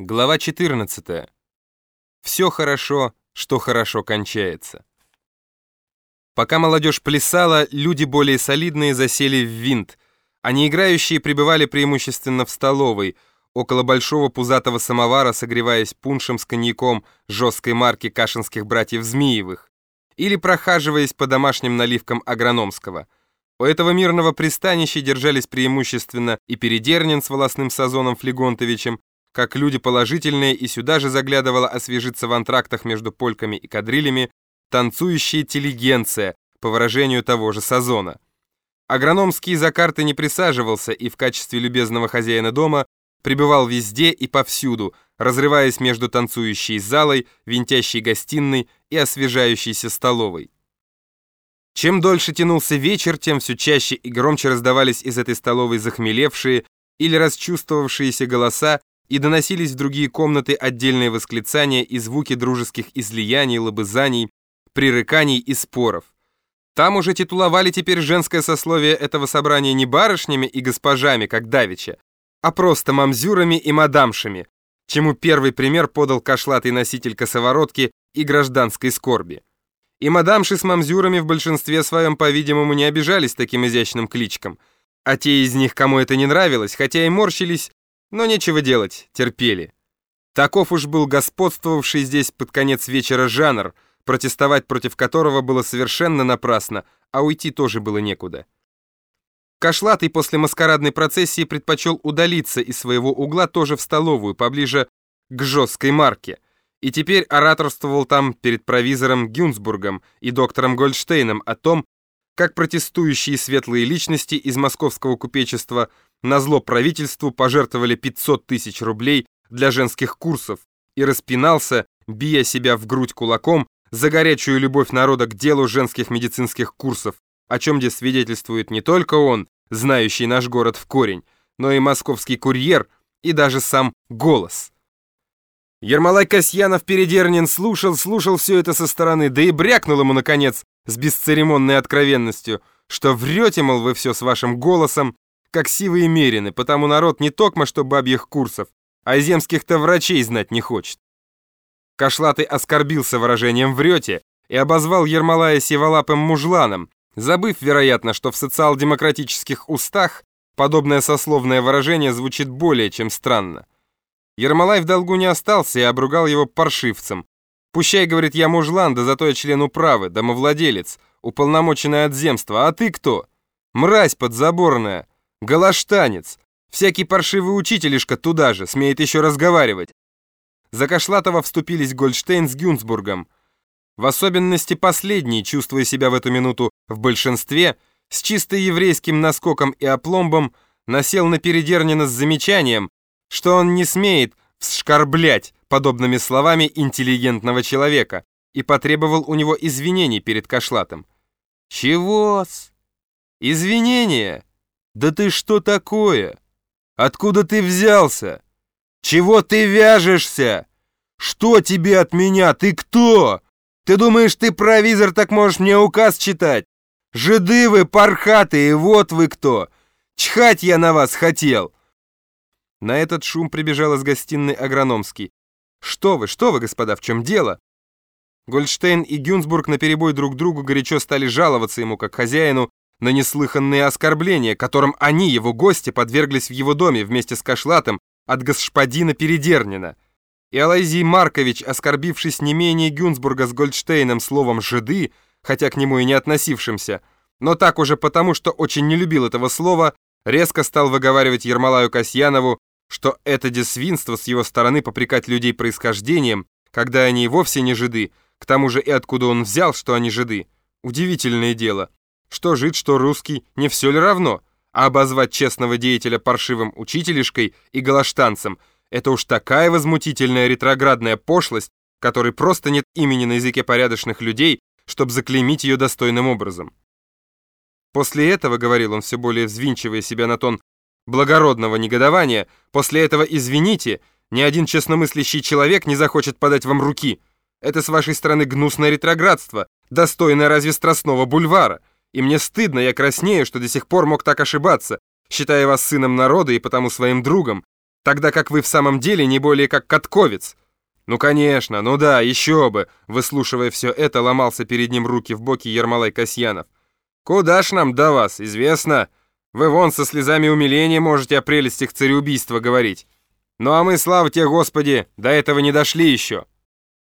Глава 14. Все хорошо, что хорошо кончается. Пока молодежь плясала, люди более солидные засели в винт, а неиграющие пребывали преимущественно в столовой, около большого пузатого самовара, согреваясь пуншем с коньяком жесткой марки кашинских братьев Змеевых, или прохаживаясь по домашним наливкам агрономского. У этого мирного пристанища держались преимущественно и Передернин с волосным сазоном Флегонтовичем, как люди положительные, и сюда же заглядывала освежиться в антрактах между польками и кадрилями танцующая интеллигенция, по выражению того же Сазона. Агрономский за карты не присаживался и в качестве любезного хозяина дома пребывал везде и повсюду, разрываясь между танцующей залой, винтящей гостиной и освежающейся столовой. Чем дольше тянулся вечер, тем все чаще и громче раздавались из этой столовой захмелевшие или расчувствовавшиеся голоса, и доносились в другие комнаты отдельные восклицания и звуки дружеских излияний, лобызаний, пререканий и споров. Там уже титуловали теперь женское сословие этого собрания не барышнями и госпожами, как давеча, а просто мамзюрами и мадамшами, чему первый пример подал кошлатый носитель косоворотки и гражданской скорби. И мадамши с мамзюрами в большинстве своем, по-видимому, не обижались таким изящным кличкам, а те из них, кому это не нравилось, хотя и морщились, но нечего делать, терпели. Таков уж был господствовавший здесь под конец вечера жанр, протестовать против которого было совершенно напрасно, а уйти тоже было некуда. Кошлатый после маскарадной процессии предпочел удалиться из своего угла тоже в столовую, поближе к жесткой марке, и теперь ораторствовал там перед провизором Гюнсбургом и доктором Гольдштейном о том, как протестующие светлые личности из московского купечества на зло правительству пожертвовали 500 тысяч рублей для женских курсов и распинался, бия себя в грудь кулаком за горячую любовь народа к делу женских медицинских курсов, о чем где свидетельствует не только он, знающий наш город в корень, но и московский курьер и даже сам голос. Ермолай Касьянов-Передернин слушал, слушал все это со стороны, да и брякнул ему, наконец, с бесцеремонной откровенностью, что врете, мол, вы все с вашим голосом, как сивые мерины, потому народ не токмо что бабьих курсов, а земских-то врачей знать не хочет. Кошлатый оскорбился выражением «врете» и обозвал Ермолая сиволапым мужланом, забыв, вероятно, что в социал-демократических устах подобное сословное выражение звучит более чем странно. Ермолай в долгу не остался и обругал его паршивцем, Пущай, говорит, я мужлан, да зато я член управы, домовладелец, уполномоченный от земства. А ты кто? Мразь подзаборная, галаштанец. Всякий паршивый учителишка туда же, смеет еще разговаривать. За Кашлатова вступились Гольдштейн с Гюнсбургом. В особенности последний, чувствуя себя в эту минуту в большинстве, с чисто еврейским наскоком и опломбом, насел на Передернина с замечанием, что он не смеет вскорблять подобными словами интеллигентного человека и потребовал у него извинений перед Кашлатом. «Чего-с? Извинения? Да ты что такое? Откуда ты взялся? Чего ты вяжешься? Что тебе от меня? Ты кто? Ты думаешь, ты провизор, так можешь мне указ читать? Жиды вы, пархатые, вот вы кто! Чхать я на вас хотел!» На этот шум прибежал из гостиной Агрономский. «Что вы, что вы, господа, в чем дело?» Гольдштейн и Гюнсбург наперебой друг другу горячо стали жаловаться ему, как хозяину, на неслыханные оскорбления, которым они, его гости, подверглись в его доме вместе с Кашлатом от господина Передернина. И Алайзий Маркович, оскорбившись не менее Гюнсбурга с Гольдштейном словом «жиды», хотя к нему и не относившимся, но так уже потому, что очень не любил этого слова, резко стал выговаривать Ермолаю Касьянову, что это десвинство с его стороны попрекать людей происхождением, когда они и вовсе не жиды, к тому же и откуда он взял, что они жиды. Удивительное дело. Что жид, что русский, не все ли равно? А обозвать честного деятеля паршивым учителишкой и галаштанцем – это уж такая возмутительная ретроградная пошлость, которой просто нет имени на языке порядочных людей, чтобы заклеймить ее достойным образом. После этого, говорил он, все более взвинчивая себя на тон благородного негодования, после этого извините, ни один честномыслящий человек не захочет подать вам руки. Это с вашей стороны гнусное ретроградство, достойное разве страстного бульвара. И мне стыдно, я краснею, что до сих пор мог так ошибаться, считая вас сыном народа и потому своим другом. тогда как вы в самом деле не более как катковец. Ну, конечно, ну да, еще бы, выслушивая все это, ломался перед ним руки в боки Ермолай Касьянов. Куда ж нам до вас, известно? Вы вон со слезами умиления можете о прелестях цареубийства говорить. Ну а мы, слава тебе, Господи, до этого не дошли еще.